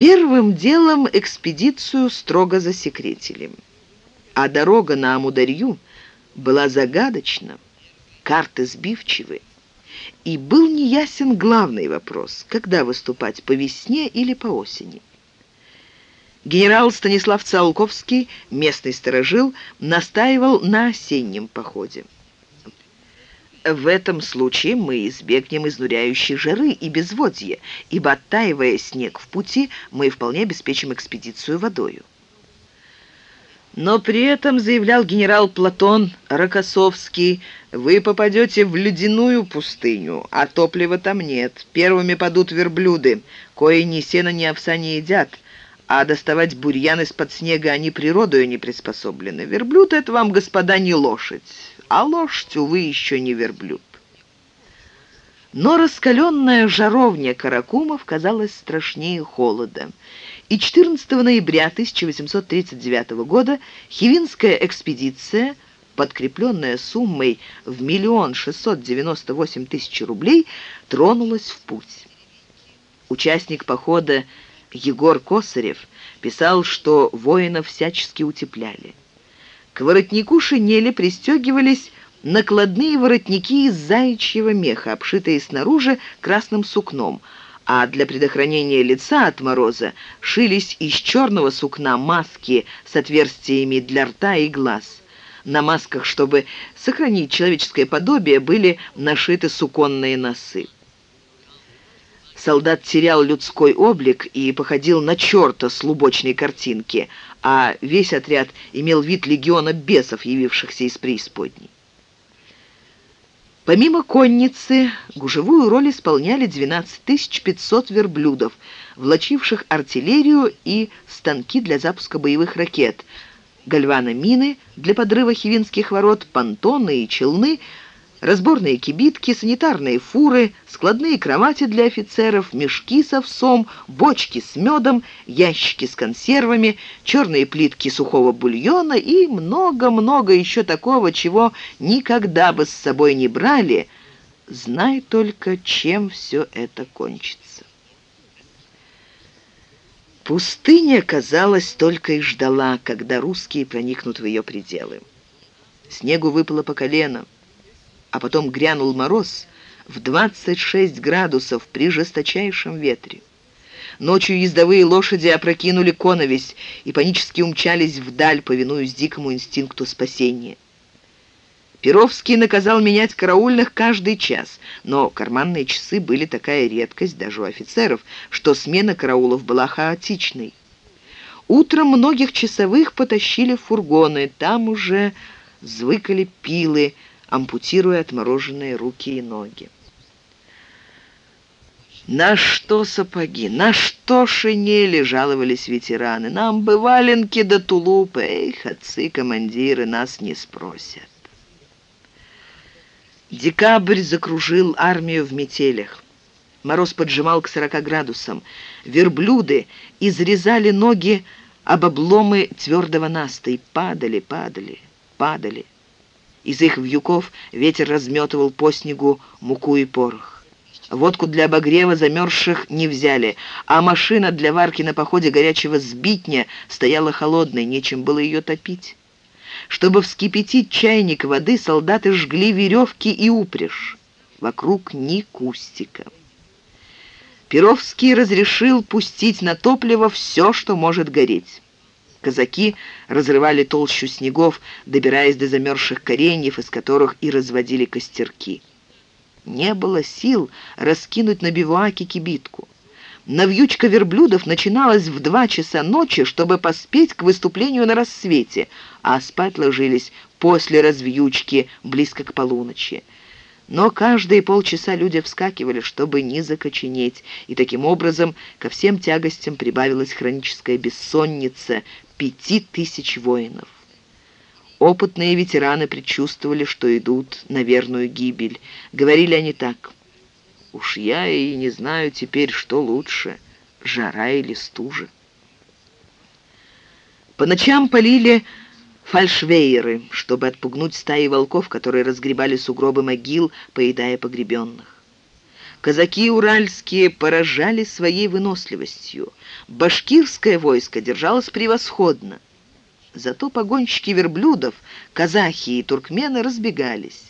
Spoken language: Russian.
Первым делом экспедицию строго засекретили. А дорога на Амударью была загадочна, карты сбивчивы. И был неясен главный вопрос, когда выступать, по весне или по осени. Генерал Станислав Циолковский, местный сторожил, настаивал на осеннем походе. В этом случае мы избегнем изнуряющей жары и безводья, ибо, оттаивая снег в пути, мы вполне обеспечим экспедицию водою. Но при этом, заявлял генерал Платон Рокоссовский, вы попадете в ледяную пустыню, а топлива там нет. Первыми падут верблюды, кои ни сена, ни овса не едят, а доставать бурьян из-под снега они природою не приспособлены. Верблюд — это вам, господа, не лошадь а лошадь, увы, еще не верблюд. Но раскаленная жаровня Каракумов казалась страшнее холода. И 14 ноября 1839 года Хивинская экспедиция, подкрепленная суммой в миллион шестьсот девяносто восемь тысяч рублей, тронулась в путь. Участник похода Егор Косарев писал, что воинов всячески утепляли. К воротнику шинели пристегивались накладные воротники из заячьего меха, обшитые снаружи красным сукном, а для предохранения лица от мороза шились из черного сукна маски с отверстиями для рта и глаз. На масках, чтобы сохранить человеческое подобие, были нашиты суконные носы. Солдат терял людской облик и походил на черта с лубочной картинки, а весь отряд имел вид легиона бесов, явившихся из преисподней. Помимо конницы, гужевую роль исполняли 12 500 верблюдов, влачивших артиллерию и станки для запуска боевых ракет, гальваномины для подрыва хивинских ворот, понтоны и челны – разборные кибитки, санитарные фуры, складные кровати для офицеров, мешки с овсом, бочки с медом, ящики с консервами, черные плитки сухого бульона и много-много еще такого, чего никогда бы с собой не брали, знай только, чем все это кончится. Пустыня, казалось, только и ждала, когда русские проникнут в ее пределы. Снегу выпало по колено а потом грянул мороз в 26 градусов при жесточайшем ветре. Ночью ездовые лошади опрокинули коновесь и панически умчались вдаль, повинуясь дикому инстинкту спасения. Перовский наказал менять караульных каждый час, но карманные часы были такая редкость даже у офицеров, что смена караулов была хаотичной. Утром многих часовых потащили в фургоны, там уже звыкали пилы, ампутируя отмороженные руки и ноги. «На что сапоги? На что шинели?» — жаловались ветераны. «Нам бы валенки да тулупы. Эх, отцы-командиры нас не спросят». Декабрь закружил армию в метелях. Мороз поджимал к сорока градусам. Верблюды изрезали ноги об обломы твердого наста и падали, падали, падали. Из их вьюков ветер разметывал по снегу муку и порох. Водку для обогрева замерзших не взяли, а машина для варки на походе горячего сбитня стояла холодной, нечем было ее топить. Чтобы вскипятить чайник воды, солдаты жгли веревки и упряжь. Вокруг ни кустика. Перовский разрешил пустить на топливо все, что может гореть. Казаки разрывали толщу снегов, добираясь до замерзших кореньев, из которых и разводили костерки. Не было сил раскинуть на бивуаке кибитку. Навьючка верблюдов начиналась в два часа ночи, чтобы поспеть к выступлению на рассвете, а спать ложились после развьючки близко к полуночи. Но каждые полчаса люди вскакивали, чтобы не закоченеть, и таким образом ко всем тягостям прибавилась хроническая бессонница, пяти тысяч воинов. Опытные ветераны предчувствовали, что идут на верную гибель. Говорили они так. «Уж я и не знаю теперь, что лучше, жара или стужа». По ночам полили фальшвейеры, чтобы отпугнуть стаи волков, которые разгребали сугробы могил, поедая погребенных. Казаки уральские поражали своей выносливостью. Башкирское войско держалось превосходно. Зато погонщики верблюдов, казахи и туркмены разбегались.